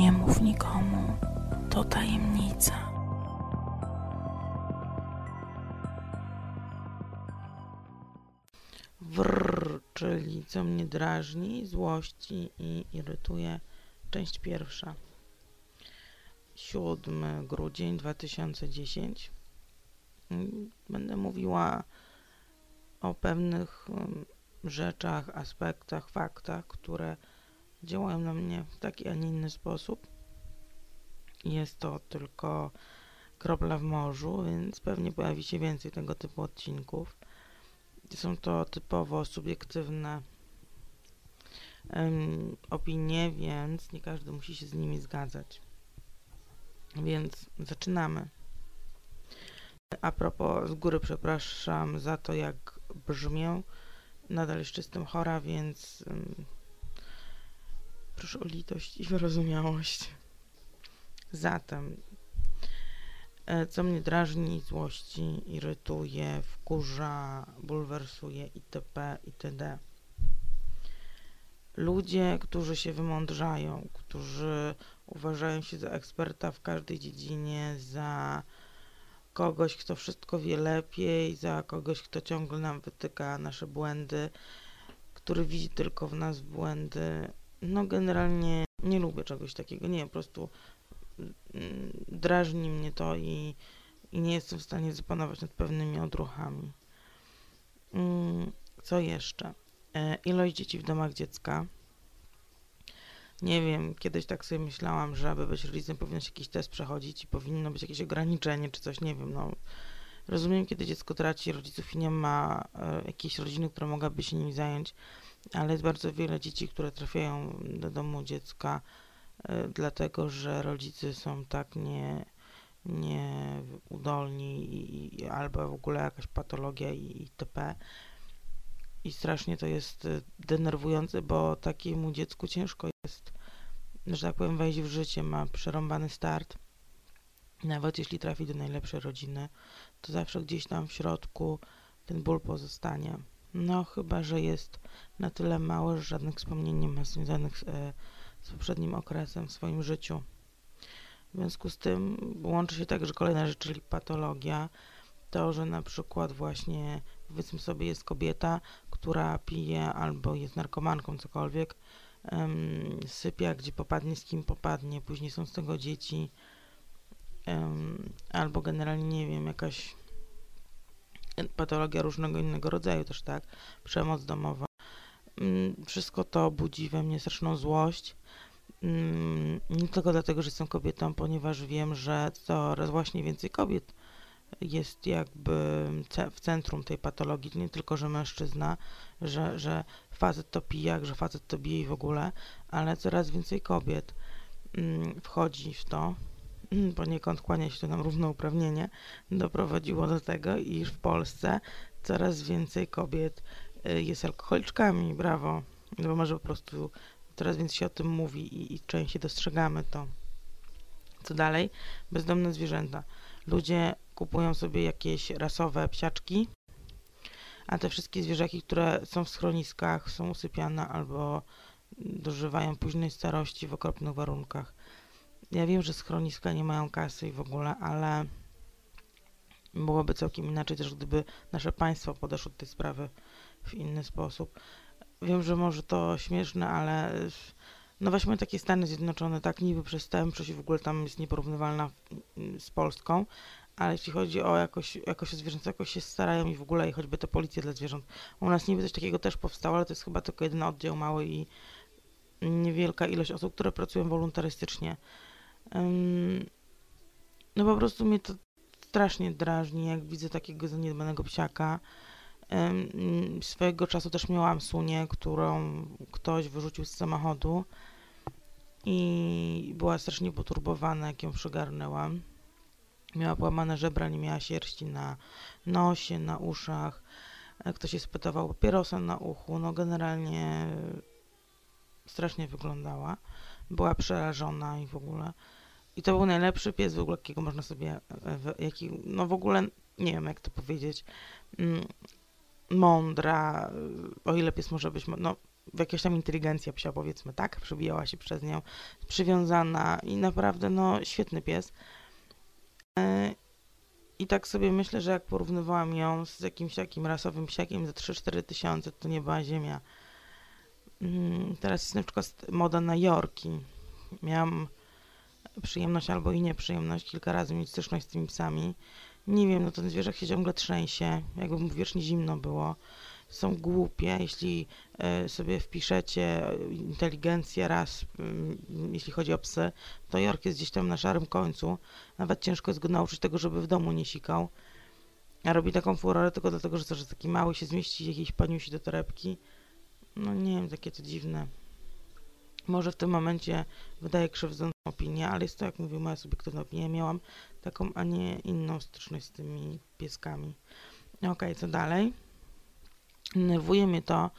Nie mów nikomu, to tajemnica. Wrr, czyli co mnie drażni, złości i irytuje. Część pierwsza. 7 grudzień 2010. Będę mówiła o pewnych um, rzeczach, aspektach, faktach, które działają na mnie w taki, a nie inny sposób. Jest to tylko kropla w morzu, więc pewnie pojawi się więcej tego typu odcinków. Są to typowo subiektywne um, opinie, więc nie każdy musi się z nimi zgadzać. Więc zaczynamy. A propos, z góry przepraszam za to, jak brzmię. Nadal jeszcze jestem chora, więc um, proszę o litość i wyrozumiałość. Zatem, e, co mnie drażni, złości, irytuje, wkurza, bulwersuje itp. itd. Ludzie, którzy się wymądrzają, którzy uważają się za eksperta w każdej dziedzinie, za kogoś, kto wszystko wie lepiej, za kogoś, kto ciągle nam wytyka nasze błędy, który widzi tylko w nas błędy. No, generalnie nie lubię czegoś takiego. Nie, po prostu mm, drażni mnie to i, i nie jestem w stanie zapanować nad pewnymi odruchami. Mm, co jeszcze? E, ilość dzieci w domach dziecka. Nie wiem, kiedyś tak sobie myślałam, że aby być rodzicem powinno się jakiś test przechodzić i powinno być jakieś ograniczenie czy coś, nie wiem, no. Rozumiem, kiedy dziecko traci rodziców i nie ma e, jakiejś rodziny, która mogłaby się nim zająć, ale jest bardzo wiele dzieci, które trafiają do domu dziecka e, dlatego, że rodzice są tak nie, nieudolni i, i, albo w ogóle jakaś patologia i itp. I strasznie to jest e, denerwujące, bo takiemu dziecku ciężko jest, że tak powiem, wejść w życie, ma przerąbany start. Nawet jeśli trafi do najlepszej rodziny, to zawsze gdzieś tam w środku ten ból pozostanie. No, chyba, że jest na tyle mały, że żadnych wspomnień nie ma związanych z, e, z poprzednim okresem w swoim życiu. W związku z tym łączy się także kolejna rzecz, czyli patologia. To, że na przykład właśnie powiedzmy sobie jest kobieta, która pije albo jest narkomanką, cokolwiek, sypia, gdzie popadnie, z kim popadnie, później są z tego dzieci, albo generalnie, nie wiem, jakaś patologia różnego innego rodzaju też, tak, przemoc domowa. Um, wszystko to budzi we mnie straszną złość, mm, nie tylko dlatego, że jestem kobietą, ponieważ wiem, że coraz właśnie więcej kobiet jest jakby w centrum tej patologii, nie tylko, że mężczyzna, że, że facet to pijak, że facet to bije i w ogóle, ale coraz więcej kobiet mm, wchodzi w to, poniekąd kłania się to nam równouprawnienie, doprowadziło do tego, iż w Polsce coraz więcej kobiet y, jest alkoholiczkami, brawo, bo może po prostu coraz więcej się o tym mówi i, i częściej dostrzegamy to. Co dalej? Bezdomne zwierzęta. Ludzie kupują sobie jakieś rasowe psiaczki, a te wszystkie zwierzaki, które są w schroniskach, są usypiane albo dożywają późnej starości w okropnych warunkach. Ja wiem, że schroniska nie mają kasy i w ogóle, ale byłoby całkiem inaczej też, gdyby nasze państwo podeszło do tej sprawy w inny sposób. Wiem, że może to śmieszne, ale no weźmy takie Stany Zjednoczone, tak niby przestępczość w ogóle tam jest nieporównywalna z Polską, ale jeśli chodzi o jakość, jakość zwierząt, jakoś się starają i w ogóle i choćby te policje dla zwierząt. U nas niby coś takiego też powstało, ale to jest chyba tylko jeden oddział mały i niewielka ilość osób, które pracują wolontarystycznie. No po prostu mnie to strasznie drażni, jak widzę takiego zaniedbanego psiaka. Swojego czasu też miałam sunię, którą ktoś wyrzucił z samochodu i była strasznie poturbowana, jak ją przygarnęłam. Miała połamane żebra, nie miała sierści na nosie, na uszach. Ktoś się spytował papierosa na uchu. No generalnie strasznie wyglądała. Była przerażona i w ogóle. I to był najlepszy pies w ogóle, jakiego można sobie, jaki, no w ogóle, nie wiem jak to powiedzieć, mm, mądra, o ile pies może być, no jakaś tam inteligencja psia, powiedzmy, tak? Przebijała się przez nią, przywiązana i naprawdę, no, świetny pies. E, I tak sobie myślę, że jak porównywałam ją z jakimś takim rasowym psiakiem za 3-4 tysiące, to nie była ziemia. Mm, teraz jest na przykład moda na Yorki. Miałam przyjemność albo i nieprzyjemność kilka razy mieć styczność z tymi psami. Nie wiem, no ten zwierzak się ciągle trzęsie, jakby mu wiecznie zimno było. Są głupie, jeśli y, sobie wpiszecie inteligencję raz, y, jeśli chodzi o psy, to York jest gdzieś tam na szarym końcu. Nawet ciężko jest go nauczyć tego, żeby w domu nie sikał. A robi taką furorę tylko dlatego, że to, że taki mały się zmieści jakiejś paniusi do torebki. No nie wiem, takie to dziwne. Może w tym momencie wydaje krzywdzącą opinię, ale jest to, jak mówię, moja subiektywna opinia. Miałam taką, a nie inną styczność z tymi pieskami. Okej, okay, co dalej? Nerwuje mnie to,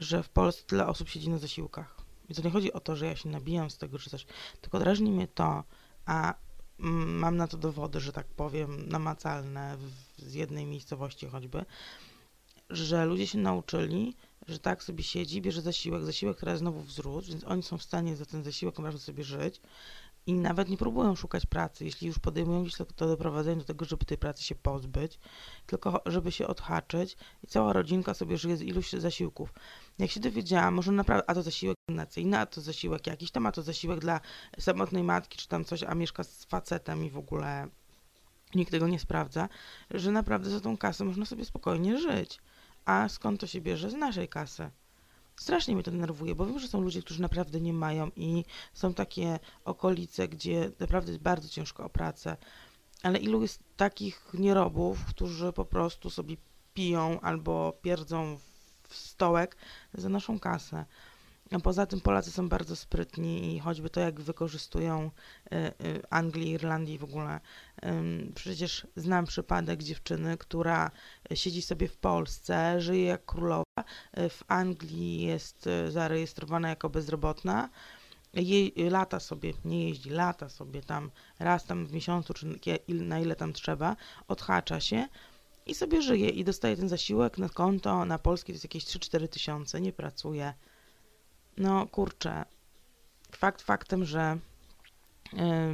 że w Polsce tyle osób siedzi na zasiłkach. I to nie chodzi o to, że ja się nabijam z tego czy coś, tylko drażni mnie to, a mam na to dowody, że tak powiem, namacalne w, z jednej miejscowości choćby, że ludzie się nauczyli, że tak sobie siedzi, bierze zasiłek, zasiłek teraz znowu wzrósł, więc oni są w stanie za ten zasiłek naprawdę sobie żyć i nawet nie próbują szukać pracy. Jeśli już podejmują gdzieś to, to do tego, żeby tej pracy się pozbyć, tylko żeby się odhaczyć i cała rodzinka sobie żyje z iluś zasiłków. Jak się dowiedziałam, może naprawdę, a to zasiłek nacyjny, a to zasiłek jakiś tam, a to zasiłek dla samotnej matki, czy tam coś, a mieszka z facetem i w ogóle nikt tego nie sprawdza, że naprawdę za tą kasę można sobie spokojnie żyć. A skąd to się bierze? Z naszej kasy. Strasznie mnie to denerwuje, bo wiem, że są ludzie, którzy naprawdę nie mają i są takie okolice, gdzie naprawdę jest bardzo ciężko o pracę. Ale ilu jest takich nierobów, którzy po prostu sobie piją albo pierdzą w stołek za naszą kasę. A poza tym Polacy są bardzo sprytni i choćby to, jak wykorzystują y, y, Anglii, Irlandii w ogóle. Przecież znam przypadek dziewczyny, która siedzi sobie w Polsce, żyje jak królowa, y, w Anglii jest zarejestrowana jako bezrobotna, lata sobie, nie jeździ, lata sobie tam raz tam w miesiącu, czy na ile tam trzeba, odhacza się i sobie żyje i dostaje ten zasiłek na konto, na polskie to jest jakieś 3-4 tysiące, nie pracuje no kurczę, fakt faktem, że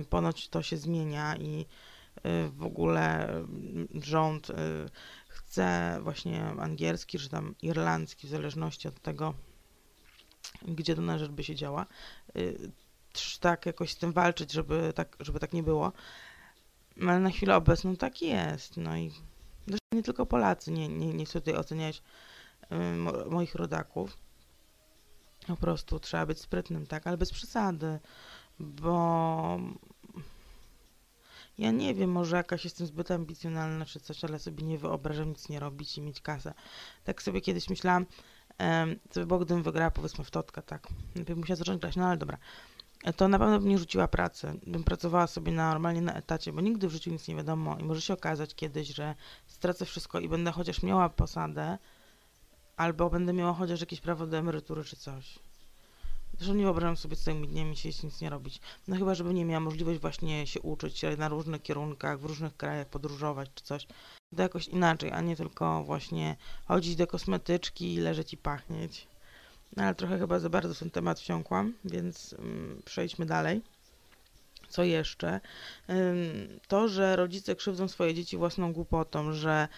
y, ponoć to się zmienia i y, w ogóle y, rząd chce właśnie angielski, czy tam irlandzki, w zależności od tego, gdzie dana rzecz by się działa, tak jakoś z tym walczyć, żeby tak, żeby tak nie było. Ale na chwilę obecną tak jest. No i zresztą nie tylko Polacy, nie, nie, nie chcę tutaj oceniać moich rodaków po prostu trzeba być sprytnym, tak, ale bez przesady, bo ja nie wiem, może jakaś jestem zbyt ambicjonalna czy coś, ale sobie nie wyobrażam nic nie robić i mieć kasę. Tak sobie kiedyś myślałam, co by było, gdybym wygrała powiedzmy w Totka, tak. Bym musiała zacząć grać, no ale dobra. To na pewno bym nie rzuciła pracy. Bym pracowała sobie na, normalnie na etacie, bo nigdy w życiu nic nie wiadomo i może się okazać kiedyś, że stracę wszystko i będę chociaż miała posadę, albo będę miała chociaż jakieś prawo do emerytury czy coś. Zresztą nie wyobrażam sobie całymi dniami siedzieć nic nie robić. No chyba, żeby nie miała możliwość właśnie się uczyć na różnych kierunkach, w różnych krajach, podróżować czy coś. To jakoś inaczej, a nie tylko właśnie chodzić do kosmetyczki i leżeć i pachnieć. No ale trochę chyba za bardzo w ten temat wsiąkłam, więc um, przejdźmy dalej. Co jeszcze? To, że rodzice krzywdzą swoje dzieci własną głupotą, że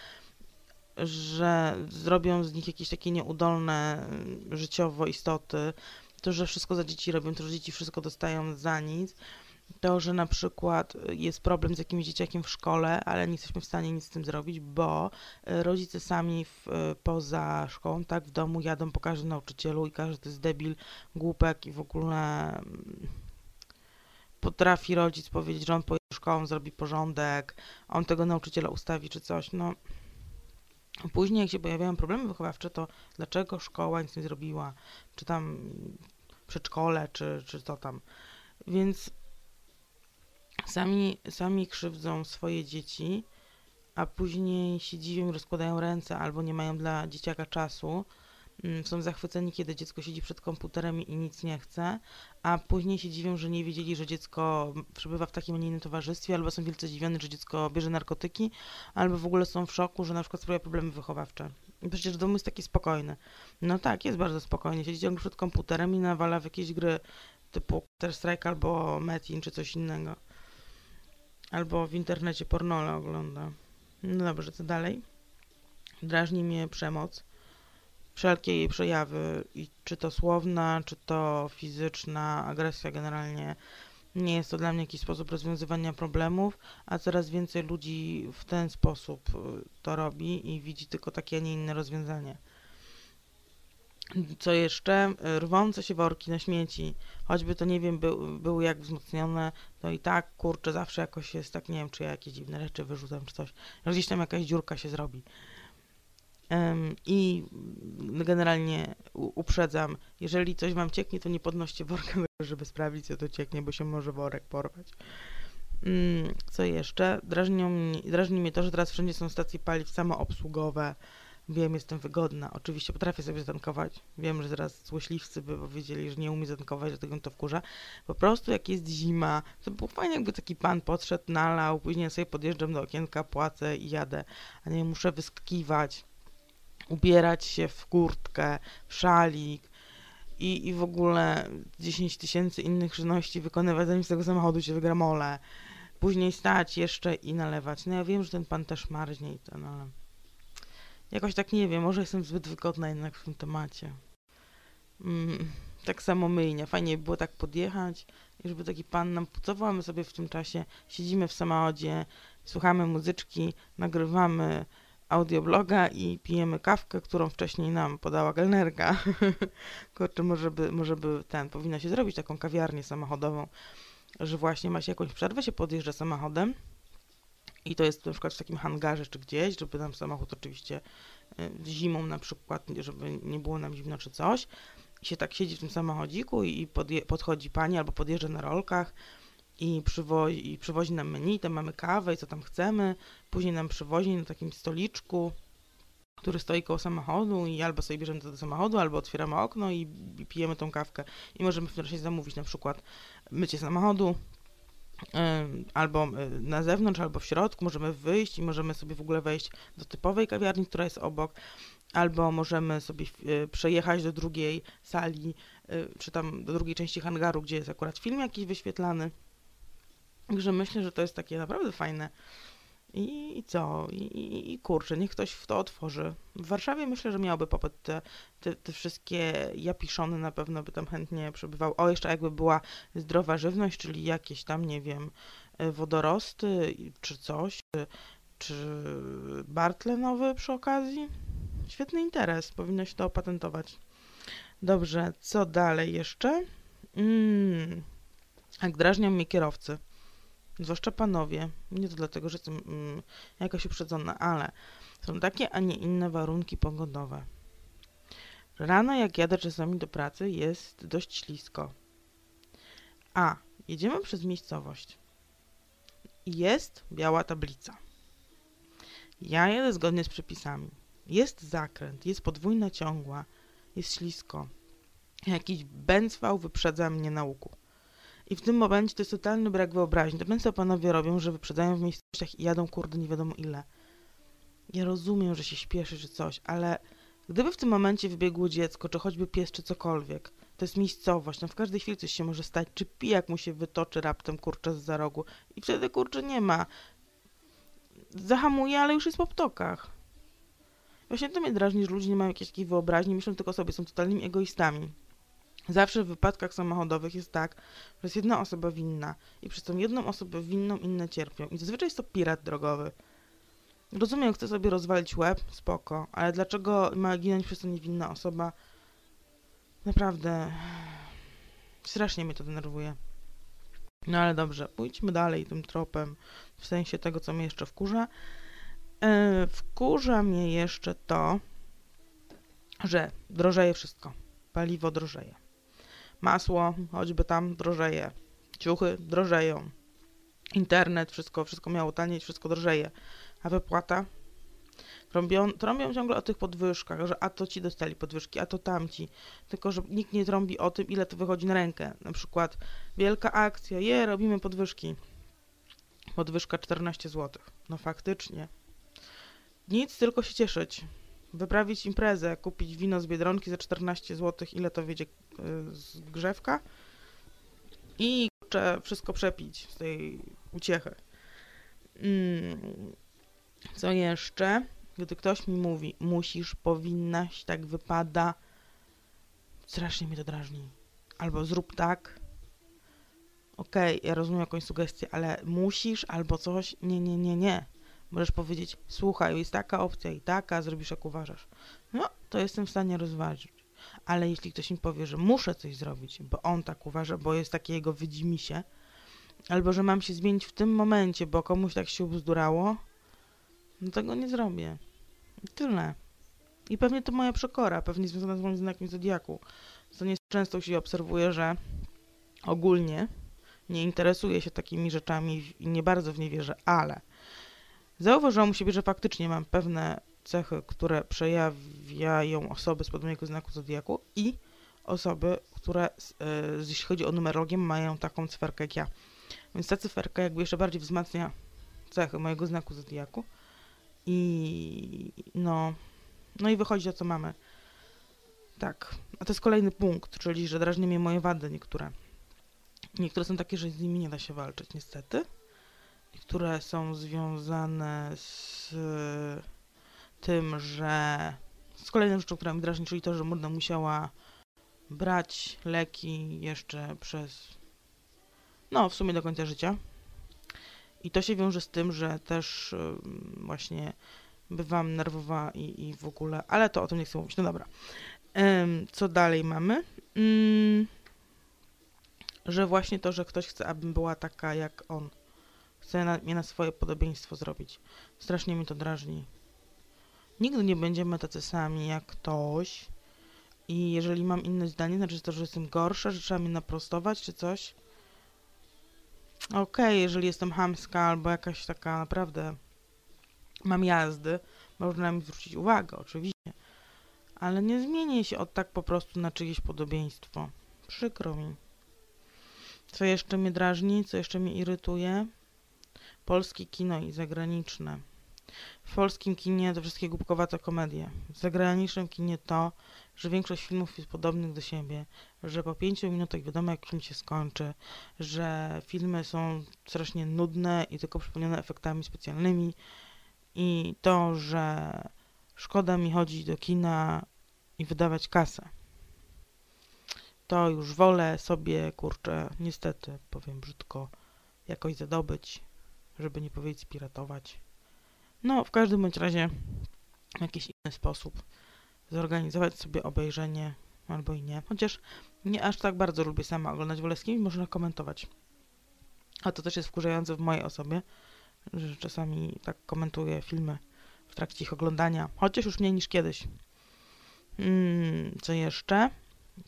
że zrobią z nich jakieś takie nieudolne życiowo istoty, to, że wszystko za dzieci robią, to, że dzieci wszystko dostają za nic, to, że na przykład jest problem z jakimś dzieciakiem w szkole, ale nie jesteśmy w stanie nic z tym zrobić, bo e, rodzice sami w, e, poza szkołą, tak, w domu jadą po każdym nauczycielu i każdy jest debil, głupek i w ogóle mm, potrafi rodzic powiedzieć, że on pojedzie szkołą, zrobi porządek, on tego nauczyciela ustawi czy coś, no Później, jak się pojawiają problemy wychowawcze, to dlaczego szkoła nic nie zrobiła, czy tam przedszkole, czy, czy to tam. Więc sami, sami krzywdzą swoje dzieci, a później się dziwią, rozkładają ręce albo nie mają dla dzieciaka czasu, są zachwyceni, kiedy dziecko siedzi przed komputerem i nic nie chce, a później się dziwią, że nie wiedzieli, że dziecko przebywa w takim, a nie innym towarzystwie, albo są wielce zdziwione, że dziecko bierze narkotyki, albo w ogóle są w szoku, że na przykład sprawia problemy wychowawcze. Przecież dom jest taki spokojny. No tak, jest bardzo spokojny. Siedzi ciągle przed komputerem i nawala w jakieś gry typu Counter-Strike albo Metin czy coś innego. Albo w internecie pornole ogląda. No dobrze, co dalej? Drażni mnie przemoc. Wszelkie jej przejawy, i czy to słowna, czy to fizyczna, agresja generalnie. Nie jest to dla mnie jakiś sposób rozwiązywania problemów, a coraz więcej ludzi w ten sposób y, to robi i widzi tylko takie, a nie inne rozwiązanie. Co jeszcze? Rwące się worki na śmieci, choćby to nie wiem, był, były jak wzmocnione, to i tak, kurczę, zawsze jakoś jest tak, nie wiem, czy ja jakieś dziwne rzeczy wyrzucam, czy coś, gdzieś tam jakaś dziurka się zrobi. I generalnie uprzedzam, jeżeli coś wam cieknie, to nie podnoście worka, żeby sprawdzić, co to cieknie, bo się może worek porwać. Um, co jeszcze? Drażni mnie, drażni mnie to, że teraz wszędzie są stacje paliw samoobsługowe, Wiem, jestem wygodna. Oczywiście potrafię sobie zatankować. Wiem, że zaraz złośliwcy by powiedzieli, że nie umie zatankować, dlatego to wkurza. Po prostu jak jest zima, to było fajnie, jakby taki pan podszedł, nalał, później sobie podjeżdżam do okienka, płacę i jadę, a nie muszę wyskakiwać, ubierać się w kurtkę, w szalik i, i w ogóle 10 tysięcy innych czynności wykonywać, zanim z tego samochodu się wygra mole. Później stać jeszcze i nalewać. No ja wiem, że ten pan też marznie i ten, ale jakoś tak nie wiem, może jestem zbyt wygodna jednak w tym temacie. Mm, tak samo myjnia. Fajnie by było tak podjechać i żeby taki pan nam pucował, my sobie w tym czasie siedzimy w samochodzie, słuchamy muzyczki, nagrywamy audiobloga i pijemy kawkę, którą wcześniej nam podała kelnerka. Kurczę, może by, może by ten, powinno się zrobić taką kawiarnię samochodową, że właśnie ma się jakąś przerwę, się podjeżdża samochodem i to jest na przykład w takim hangarze czy gdzieś, żeby nam samochód oczywiście y, zimą na przykład, żeby nie było nam zimno czy coś. I się tak siedzi w tym samochodziku i podchodzi pani albo podjeżdża na rolkach i przywozi, i przywozi nam menu, tam mamy kawę i co tam chcemy. Później nam przywozi na takim stoliczku, który stoi koło samochodu i albo sobie bierzemy to do samochodu, albo otwieramy okno i, i pijemy tą kawkę. I możemy w tym czasie zamówić na przykład mycie samochodu, albo e, na zewnątrz, albo w środku, możemy wyjść i możemy sobie w ogóle wejść do typowej kawiarni, która jest obok, albo możemy sobie e, przejechać do drugiej sali, e, czy tam do drugiej części hangaru, gdzie jest akurat film jakiś wyświetlany. Także myślę, że to jest takie naprawdę fajne i, i co? I, i, I kurczę, niech ktoś w to otworzy. W Warszawie myślę, że miałby popyt te, te, te wszystkie japiszony na pewno by tam chętnie przebywał. O, jeszcze jakby była zdrowa żywność, czyli jakieś tam, nie wiem, e, wodorosty czy coś, czy, czy bar tlenowy przy okazji. Świetny interes, powinno się to opatentować. Dobrze, co dalej jeszcze? Mm, jak drażnią mnie kierowcy zwłaszcza panowie, nie to dlatego, że jestem mm, jakoś uprzedzona, ale są takie, a nie inne warunki pogodowe. Rano, jak jadę czasami do pracy, jest dość ślisko. A, jedziemy przez miejscowość. Jest biała tablica. Ja jedę zgodnie z przepisami. Jest zakręt, jest podwójna ciągła, jest ślisko. Jakiś bęcwał wyprzedza mnie na łuku. I w tym momencie to jest totalny brak wyobraźni. To często panowie robią, że wyprzedzają w miejscowościach i jadą kurde nie wiadomo ile. Ja rozumiem, że się śpieszy czy coś, ale gdyby w tym momencie wybiegło dziecko, czy choćby pies, czy cokolwiek, to jest miejscowość, no w każdej chwili coś się może stać, czy pijak mu się wytoczy raptem, kurczę, z za rogu i wtedy, kurczę, nie ma. Zahamuje, ale już jest po ptokach. Właśnie to mnie drażni, że ludzie nie mają jakiejś takiej wyobraźni, myślą tylko sobie, są totalnymi egoistami. Zawsze w wypadkach samochodowych jest tak, że jest jedna osoba winna i przez tą jedną osobę winną inne cierpią. I zazwyczaj jest to pirat drogowy. Rozumiem, chce sobie rozwalić łeb, spoko, ale dlaczego ma ginąć przez to niewinna osoba? Naprawdę, strasznie mnie to denerwuje. No ale dobrze, pójdźmy dalej tym tropem, w sensie tego, co mnie jeszcze wkurza. Yy, wkurza mnie jeszcze to, że drożeje wszystko. Paliwo drożeje. Masło, choćby tam drożeje. Ciuchy drożeją. Internet, wszystko, wszystko miało taniej, wszystko drożeje. A wypłata? Trąbią, trąbią ciągle o tych podwyżkach, że a to ci dostali podwyżki, a to tamci. Tylko, że nikt nie trąbi o tym, ile to wychodzi na rękę. Na przykład wielka akcja, je, robimy podwyżki. Podwyżka 14 zł. No faktycznie. Nic, tylko się cieszyć. Wyprawić imprezę, kupić wino z Biedronki za 14 zł, ile to wiedzie y, z grzewka i kurczę, wszystko przepić z tej uciechy. Mm. Co jeszcze? Gdy ktoś mi mówi, musisz, powinnaś, tak wypada, strasznie mnie to drażni. Albo zrób tak. Okej, okay, ja rozumiem jakąś sugestię, ale musisz albo coś. Nie, nie, nie, nie. Możesz powiedzieć, słuchaj, jest taka opcja i taka, zrobisz jak uważasz. No, to jestem w stanie rozważyć. Ale jeśli ktoś mi powie, że muszę coś zrobić, bo on tak uważa, bo jest takie jego widzimisię, albo że mam się zmienić w tym momencie, bo komuś tak się ubzdurało, no tego nie zrobię. I tyle. I pewnie to moja przekora, pewnie związana z moim znakiem zodiaku. Co nie często się obserwuje, że ogólnie nie interesuję się takimi rzeczami i nie bardzo w nie wierzę, ale zauważyłam u siebie, że faktycznie mam pewne cechy, które przejawiają osoby z podobnego znaku zodiaku i osoby, które, e, jeśli chodzi o numerologię, mają taką cyferkę jak ja. Więc ta cyferka jakby jeszcze bardziej wzmacnia cechy mojego znaku zodiaku. I no, no i wychodzi o co mamy. Tak. A to jest kolejny punkt, czyli że drażni mnie moje wady niektóre. Niektóre są takie, że z nimi nie da się walczyć, niestety. Niektóre są związane z tym, że z kolejną rzeczą, która mi drażni, czyli to, że Murna musiała brać leki jeszcze przez no, w sumie do końca życia. I to się wiąże z tym, że też właśnie bywam nerwowa i, i w ogóle, ale to o tym nie chcę mówić. No dobra. Co dalej mamy? Mm, że właśnie to, że ktoś chce, abym była taka jak on. Chce na, mnie na swoje podobieństwo zrobić. Strasznie mi to drażni. Nigdy nie będziemy tacy sami jak ktoś. I jeżeli mam inne zdanie, znaczy to, że jestem gorsza, że trzeba mnie naprostować czy coś. Okej, okay, jeżeli jestem hamska albo jakaś taka naprawdę mam jazdy, można mi zwrócić uwagę, oczywiście. Ale nie zmienię się od tak po prostu na czyjeś podobieństwo. Przykro mi. Co jeszcze mnie drażni, co jeszcze mnie irytuje? Polskie kino i zagraniczne. W polskim kinie to wszystkie głupkowate komedie. W zagranicznym kinie to, że większość filmów jest podobnych do siebie, że po pięciu minutach wiadomo jak film się skończy, że filmy są strasznie nudne i tylko przypomniane efektami specjalnymi i to, że szkoda mi chodzić do kina i wydawać kasę. To już wolę sobie, kurczę, niestety, powiem brzydko, jakoś zadobyć, żeby nie powiedzieć piratować. No, w każdym bądź razie w jakiś inny sposób zorganizować sobie obejrzenie albo i nie. Chociaż nie aż tak bardzo lubię sama oglądać, wolę z kimś można komentować. A to też jest wkurzające w mojej osobie, że czasami tak komentuję filmy w trakcie ich oglądania, chociaż już mniej niż kiedyś. Hmm, co jeszcze?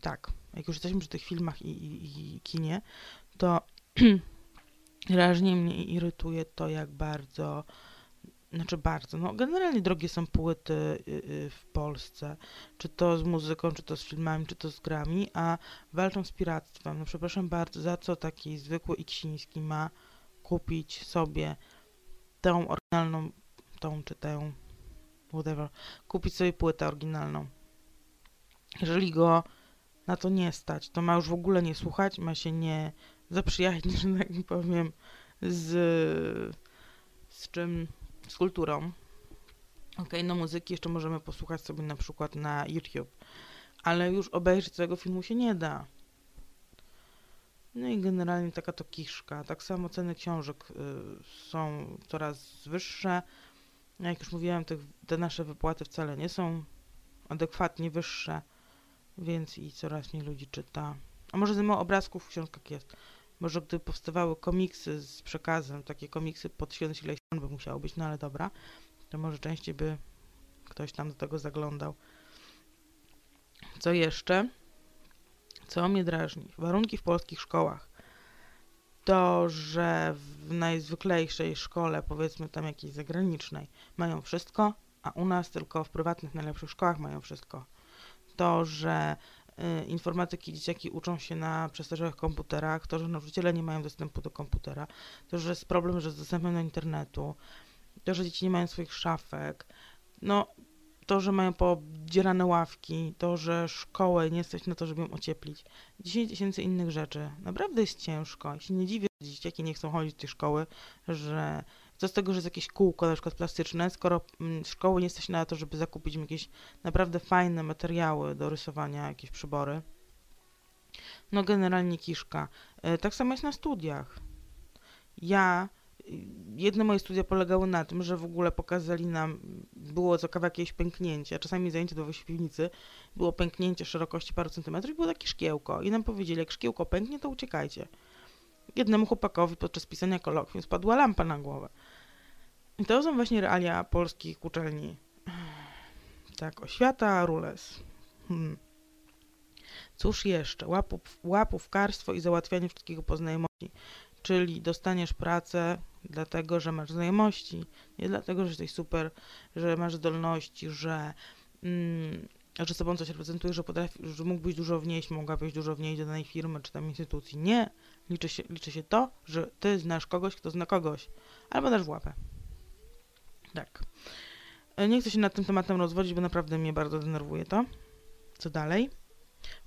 Tak, jak już jesteśmy przy tych filmach i, i, i kinie, to raźnie mnie irytuje to, jak bardzo znaczy bardzo, no generalnie drogie są płyty y, y, w Polsce, czy to z muzyką, czy to z filmami, czy to z grami, a walczą z piractwem. No przepraszam bardzo, za co taki zwykły Iksiński ma kupić sobie tą oryginalną, tą czy tę, whatever, kupić sobie płytę oryginalną. Jeżeli go na to nie stać, to ma już w ogóle nie słuchać, ma się nie zaprzyjaźnić, że tak powiem, z, z czym z kulturą. Ok, no muzyki jeszcze możemy posłuchać sobie na przykład na YouTube, ale już obejrzeć tego filmu się nie da. No i generalnie taka to kiszka. Tak samo ceny książek y, są coraz wyższe. Jak już mówiłem, te, nasze wypłaty wcale nie są adekwatnie wyższe, więc i coraz mniej ludzi czyta. A może za mało obrazków w książkach jest. Może gdyby powstawały komiksy z przekazem, takie komiksy po tysiąc ileś by musiało być, no ale dobra, to może częściej by ktoś tam do tego zaglądał. Co jeszcze? Co mnie drażni? Warunki w polskich szkołach. To, że w najzwyklejszej szkole, powiedzmy tam jakiejś zagranicznej, mają wszystko, a u nas tylko w prywatnych, najlepszych szkołach mają wszystko. To, że informatyki dzieciaki uczą się na przestarzanych komputerach, to, że nauczyciele nie mają dostępu do komputera, to, że jest problem, że jest dostępem do internetu, to, że dzieci nie mają swoich szafek. No, to, że mają podzierane ławki, to, że szkołę nie stać na to, żeby ją ocieplić. 10 tysięcy innych rzeczy. Naprawdę jest ciężko. Ja się nie dziwię, że dzieciaki nie chcą chodzić do tej szkoły, że co z tego, że jest jakieś kółko na przykład plastyczne, skoro mm, szkoły nie stać na to, żeby zakupić im jakieś naprawdę fajne materiały do rysowania, jakieś przybory. No generalnie kiszka. E, tak samo jest na studiach. Ja jedne moje studia polegały na tym, że w ogóle pokazali nam, było co kawałek jakieś pęknięcie, czasami zajęcie do w piwnicy, było pęknięcie szerokości paru centymetrów i było takie szkiełko. I nam powiedzieli, jak szkiełko pęknie, to uciekajcie. Jednemu chłopakowi podczas pisania kolokwium spadła lampa na głowę. I to są właśnie realia polskich uczelni. Tak, oświata, rules. Hmm. Cóż jeszcze? Łapów, łapówkarstwo i załatwianie wszystkiego po znajomości. Czyli dostaniesz pracę dlatego, że masz znajomości, nie dlatego, że jesteś super, że masz zdolności, że, mm, że sobą coś reprezentujesz, że, potrafi, że mógłbyś dużo wnieść, mogłabyś dużo wnieść do danej firmy czy tam instytucji. Nie. Liczy się, liczy się to, że ty znasz kogoś, kto zna kogoś. Albo dasz w łapę. Tak. E, nie chcę się nad tym tematem rozwodzić, bo naprawdę mnie bardzo denerwuje to. Co dalej?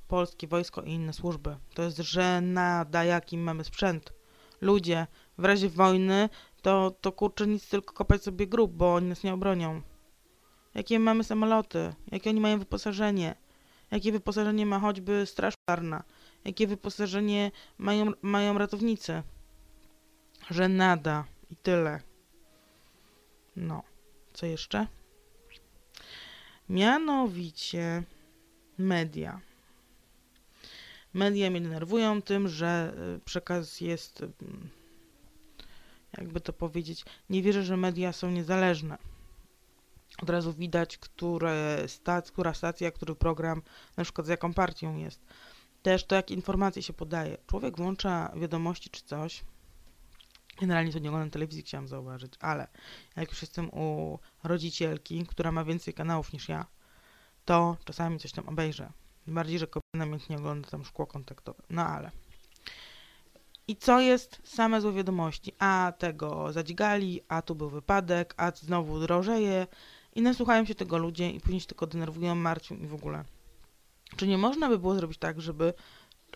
Polskie wojsko i inne służby. To jest żenada, jaki mamy sprzęt. Ludzie, w razie wojny, to, to kurczę nic, tylko kopać sobie grób, bo oni nas nie obronią. Jakie mamy samoloty? Jakie oni mają wyposażenie? Jakie wyposażenie ma choćby Straż Czarna? Jakie wyposażenie mają, mają ratownicy? Że nada i tyle. No, co jeszcze? Mianowicie media. Media mnie denerwują tym, że y, przekaz jest, mm, jakby to powiedzieć, nie wierzę, że media są niezależne. Od razu widać, które stac, która stacja, który program, na przykład z jaką partią jest. Też to, jak informacje się podaje. Człowiek włącza wiadomości czy coś, Generalnie to nie oglądam telewizji, chciałam zauważyć, ale jak już jestem u rodzicielki, która ma więcej kanałów niż ja, to czasami coś tam obejrzę. Bardziej, że kobieta namiętnie ogląda tam szkło kontaktowe. No ale. I co jest? Same złe wiadomości. A tego zadźgali, a tu był wypadek, a znowu drożeje. I nasłuchają się tego ludzie i później się tylko denerwują, martwią i w ogóle. Czy nie można by było zrobić tak, żeby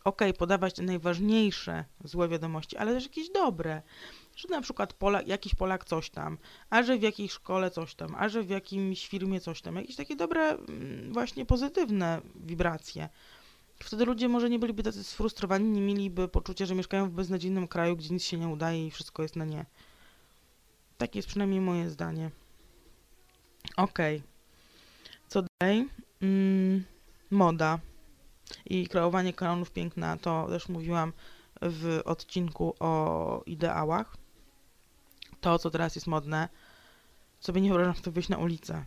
ok, podawać te najważniejsze złe wiadomości, ale też jakieś dobre że na przykład Polak, jakiś Polak coś tam, a że w jakiejś szkole coś tam, a że w jakimś firmie coś tam, jakieś takie dobre, mm, właśnie pozytywne wibracje. Wtedy ludzie może nie byliby tacy sfrustrowani, nie mieliby poczucia, że mieszkają w beznadziejnym kraju, gdzie nic się nie udaje i wszystko jest na nie. Takie jest przynajmniej moje zdanie. Okej. Okay. Co dalej? Mm, moda i kreowanie kanonów piękna, to też mówiłam w odcinku o ideałach to, co teraz jest modne, sobie nie wyobrażam sobie wyjść na ulicę.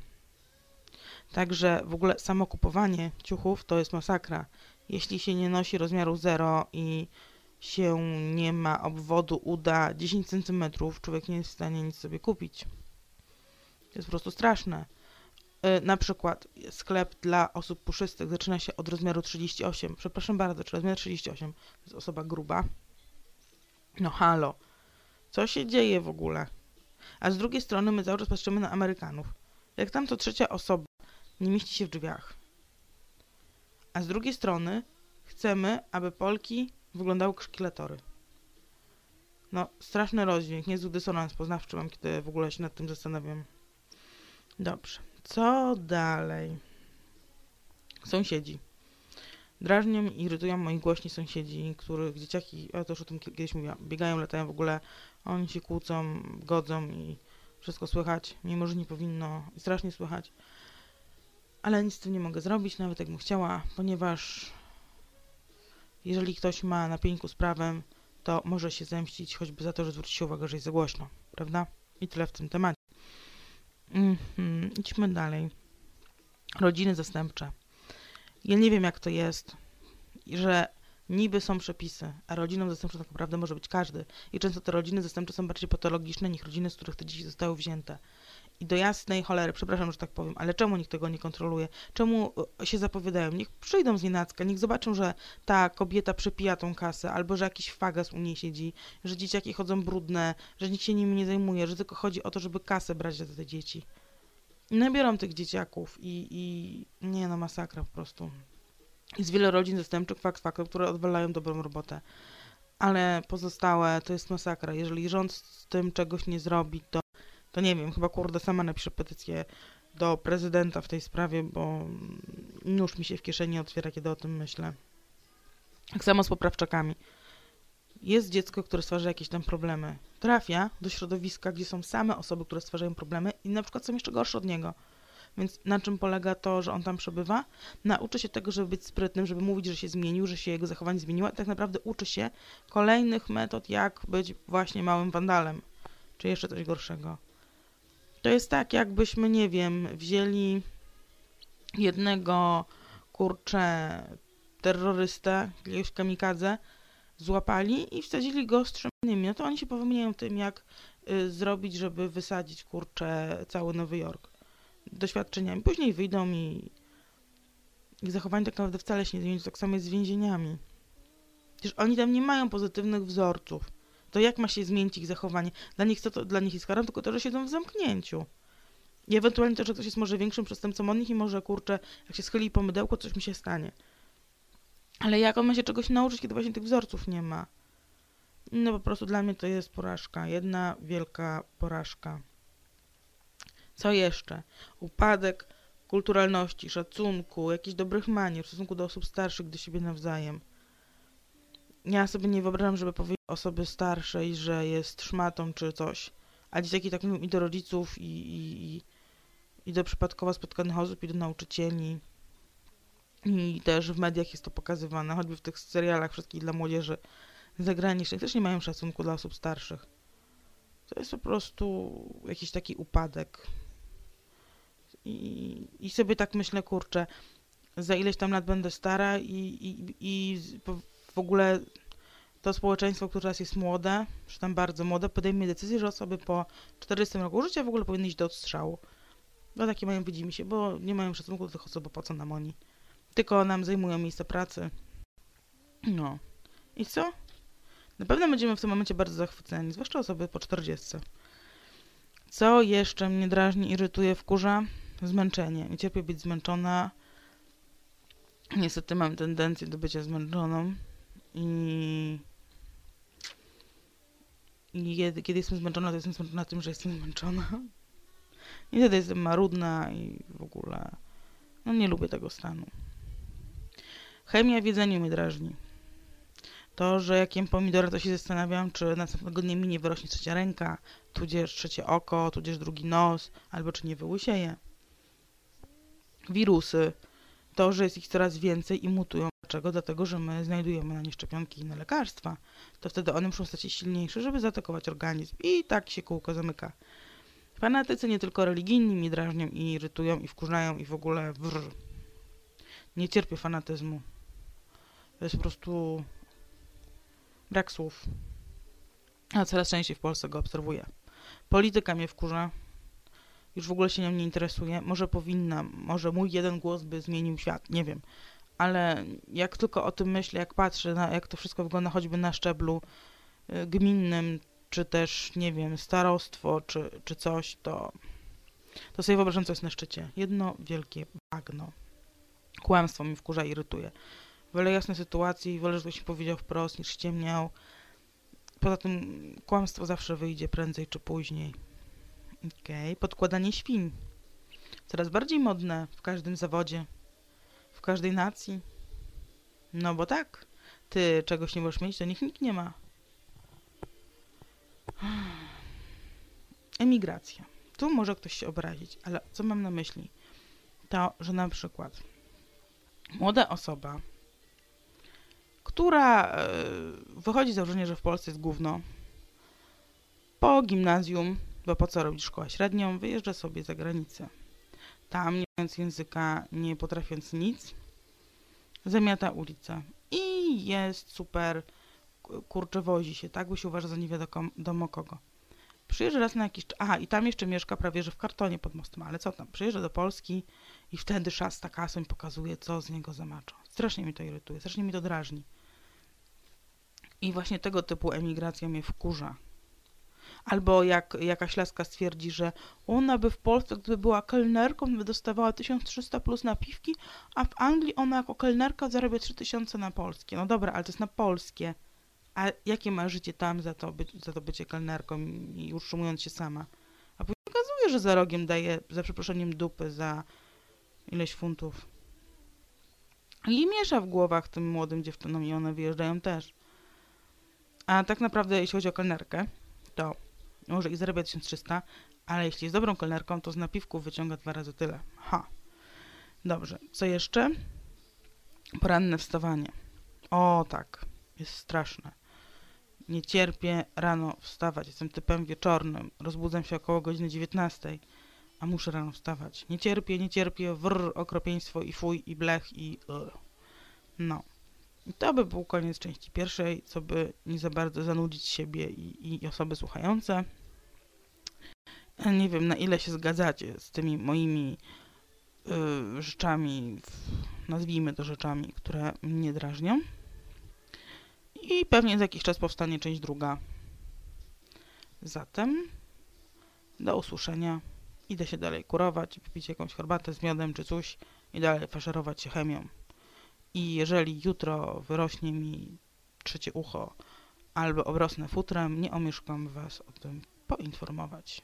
Także w ogóle samo kupowanie ciuchów to jest masakra. Jeśli się nie nosi rozmiaru 0 i się nie ma obwodu uda 10 cm, człowiek nie jest w stanie nic sobie kupić. To jest po prostu straszne. Yy, na przykład sklep dla osób puszystych zaczyna się od rozmiaru 38. Przepraszam bardzo, czy rozmiar 38 to jest osoba gruba? No halo. Co się dzieje w ogóle? A z drugiej strony my cały czas patrzymy na Amerykanów. Jak tam to trzecia osoba nie mieści się w drzwiach. A z drugiej strony chcemy, aby Polki wyglądały szkieletory. No, straszny rozdźwięk, niezły dysonans poznawczy mam, kiedy w ogóle się nad tym zastanawiam. Dobrze, co dalej? Sąsiedzi. Drażnią i irytują moi głośni sąsiedzi, których dzieciaki, ja też o tym kiedyś mówiłam, biegają, latają w ogóle, oni się kłócą, godzą i wszystko słychać, mimo że nie powinno i strasznie słychać. Ale nic z tym nie mogę zrobić, nawet jakbym chciała, ponieważ jeżeli ktoś ma na z prawem, to może się zemścić choćby za to, że zwróci się uwagę, że jest za głośno, prawda? I tyle w tym temacie. Mhm, idźmy dalej. Rodziny zastępcze. Ja nie wiem, jak to jest, że niby są przepisy, a rodziną zastępczą tak naprawdę może być każdy. I często te rodziny zastępcze są bardziej patologiczne niż rodziny, z których te dzieci zostały wzięte. I do jasnej cholery, przepraszam, że tak powiem, ale czemu nikt tego nie kontroluje? Czemu e, się zapowiadają? Niech przyjdą z nienacka, niech zobaczą, że ta kobieta przepija tą kasę, albo że jakiś fagas u niej siedzi, że dzieciaki chodzą brudne, że nikt się nimi nie zajmuje, że tylko chodzi o to, żeby kasę brać za te dzieci. nabiorą tych dzieciaków i, i nie no, masakra po prostu. Jest wiele rodzin zastępczych, fakt faktem, które odwalają dobrą robotę. Ale pozostałe to jest masakra. Jeżeli rząd z tym czegoś nie zrobi, to, to nie wiem, chyba kurde sama napiszę petycję do prezydenta w tej sprawie, bo nóż mi się w kieszeni otwiera, kiedy o tym myślę. Tak samo z poprawczakami. Jest dziecko, które stwarza jakieś tam problemy. Trafia do środowiska, gdzie są same osoby, które stwarzają problemy i na przykład są jeszcze gorsze od niego. Więc na czym polega to, że on tam przebywa? Nauczy się tego, żeby być sprytnym, żeby mówić, że się zmienił, że się jego zachowanie zmieniło. Tak naprawdę uczy się kolejnych metod, jak być właśnie małym wandalem, czy jeszcze coś gorszego. To jest tak, jakbyśmy, nie wiem, wzięli jednego kurczę terrorystę, jakiegoś kamikadze, złapali i wsadzili go strzemnymi. No to oni się powymieniają tym, jak y, zrobić, żeby wysadzić kurczę cały Nowy Jork doświadczeniami. Później wyjdą i ich zachowanie tak naprawdę wcale się nie zmieni. Tak samo jest z więzieniami. Przecież oni tam nie mają pozytywnych wzorców. To jak ma się zmienić ich zachowanie? Dla nich co to dla nich jest karą? Tylko to, że siedzą w zamknięciu. I ewentualnie to, że ktoś jest może większym przestępcą od nich i może, kurczę, jak się schyli po coś mi się stanie. Ale jak on ma się czegoś nauczyć, kiedy właśnie tych wzorców nie ma? No po prostu dla mnie to jest porażka. Jedna wielka porażka. Co jeszcze? Upadek kulturalności, szacunku, jakichś dobrych manier w stosunku do osób starszych, do siebie nawzajem. Ja sobie nie wyobrażam, żeby powiedzieć osoby starszej, że jest szmatą czy coś. A dzieciaki tak mówią i do rodziców, i, i, i do przypadkowo spotkanych osób, i do nauczycieli. I też w mediach jest to pokazywane, choćby w tych serialach wszystkich dla młodzieży zagranicznych też nie mają szacunku dla osób starszych. To jest po prostu jakiś taki upadek. I, i sobie tak myślę, kurczę, za ileś tam lat będę stara i, i, i w ogóle to społeczeństwo, które teraz jest młode, czy tam bardzo młode, podejmie decyzję, że osoby po 40 roku życia w ogóle powinny iść do odstrzału. No takie mają, widzi mi się, bo nie mają szacunku do tych osób, bo po co nam oni? Tylko nam zajmują miejsce pracy. No. I co? Na pewno będziemy w tym momencie bardzo zachwyceni, zwłaszcza osoby po 40. Co jeszcze mnie drażni, irytuje, wkurza? Zmęczenie. Nie cierpię być zmęczona. Niestety mam tendencję do bycia zmęczoną i, i kiedy, kiedy jestem zmęczona, to jestem zmęczona tym, że jestem zmęczona. I wtedy jestem marudna i w ogóle no nie lubię tego stanu. Chemia w jedzeniu mnie drażni. To, że jak jem pomidora, to się zastanawiam, czy następnego dnia mi nie wyrośnie trzecia ręka, tudzież trzecie oko, tudzież drugi nos, albo czy nie wyłysieje. Wirusy. To, że jest ich coraz więcej i mutują. Dlaczego? Dlatego, że my znajdujemy na nie szczepionki i inne lekarstwa. To wtedy one muszą stać się silniejsze, żeby zaatakować organizm. I tak się kółko zamyka. Fanatycy nie tylko religijni mi drażnią i irytują i wkurzają i w ogóle brr. Nie cierpię fanatyzmu. To jest po prostu brak słów. A coraz częściej w Polsce go obserwuję. Polityka mnie wkurza. Już w ogóle się nią nie interesuje. Może powinnam, może mój jeden głos by zmienił świat, nie wiem. Ale jak tylko o tym myślę, jak patrzę na jak to wszystko wygląda choćby na szczeblu y, gminnym, czy też, nie wiem, starostwo, czy, czy coś, to, to sobie wyobrażam, co jest na szczycie. Jedno wielkie bagno. Kłamstwo mi wkurza i irytuje. Wolę jasne sytuacje i wolę, żeby mi powiedział wprost, niż ściemniał. Poza tym kłamstwo zawsze wyjdzie prędzej czy później. Okej, okay. podkładanie świń. Coraz bardziej modne w każdym zawodzie, w każdej nacji. No bo tak, ty czegoś nie możesz mieć, to nikt nie ma. Emigracja. Tu może ktoś się obrazić, ale co mam na myśli? To, że na przykład młoda osoba, która e, wychodzi z założenia, że w Polsce jest gówno, po gimnazjum, bo po co robić szkołę średnią, wyjeżdża sobie za granicę. Tam, nie mając języka, nie potrafiąc nic, zamiata ulicę. I jest super, kurczę, wozi się, tak? Bo się uważa za nie wiadomo kogo. Przyjeżdża raz na jakiś czas, aha, i tam jeszcze mieszka prawie, że w kartonie pod mostem, ale co tam, przyjeżdża do Polski i wtedy szasta kasą i pokazuje, co z niego zamaczą. Strasznie mi to irytuje, strasznie mi to drażni. I właśnie tego typu emigracja mnie wkurza. Albo jak jakaś laska stwierdzi, że ona by w Polsce, gdyby była kelnerką, by dostawała 1300 plus na piwki, a w Anglii ona jako kelnerka zarabia 3000 na polskie. No dobra, ale to jest na polskie. A jakie ma życie tam za to, by, za to bycie kelnerką i utrzymując się sama? A później okazuje, że za rogiem daje, za przeproszeniem dupy, za ileś funtów. I miesza w głowach tym młodym dziewczynom i one wyjeżdżają też. A tak naprawdę, jeśli chodzi o kelnerkę, to może i zarabia 1300, ale jeśli jest dobrą kelnerką, to z napiwków wyciąga dwa razy tyle. Ha. Dobrze. Co jeszcze? Poranne wstawanie. O, tak. Jest straszne. Nie cierpię rano wstawać. Jestem typem wieczornym. Rozbudzam się około godziny 19, a muszę rano wstawać. Nie cierpię, nie cierpię. Wrr, okropieństwo i fuj, i blech, i... No. I to by był koniec części pierwszej, co by nie za bardzo zanudzić siebie i, i osoby słuchające. Nie wiem, na ile się zgadzacie z tymi moimi y, rzeczami, nazwijmy to rzeczami, które mnie drażnią. I pewnie za jakiś czas powstanie część druga. Zatem do usłyszenia. Idę się dalej kurować, wypić jakąś herbatę z miodem czy coś i dalej faszerować się chemią. I jeżeli jutro wyrośnie mi trzecie ucho albo obrosnę futrem, nie omieszkam Was o tym poinformować.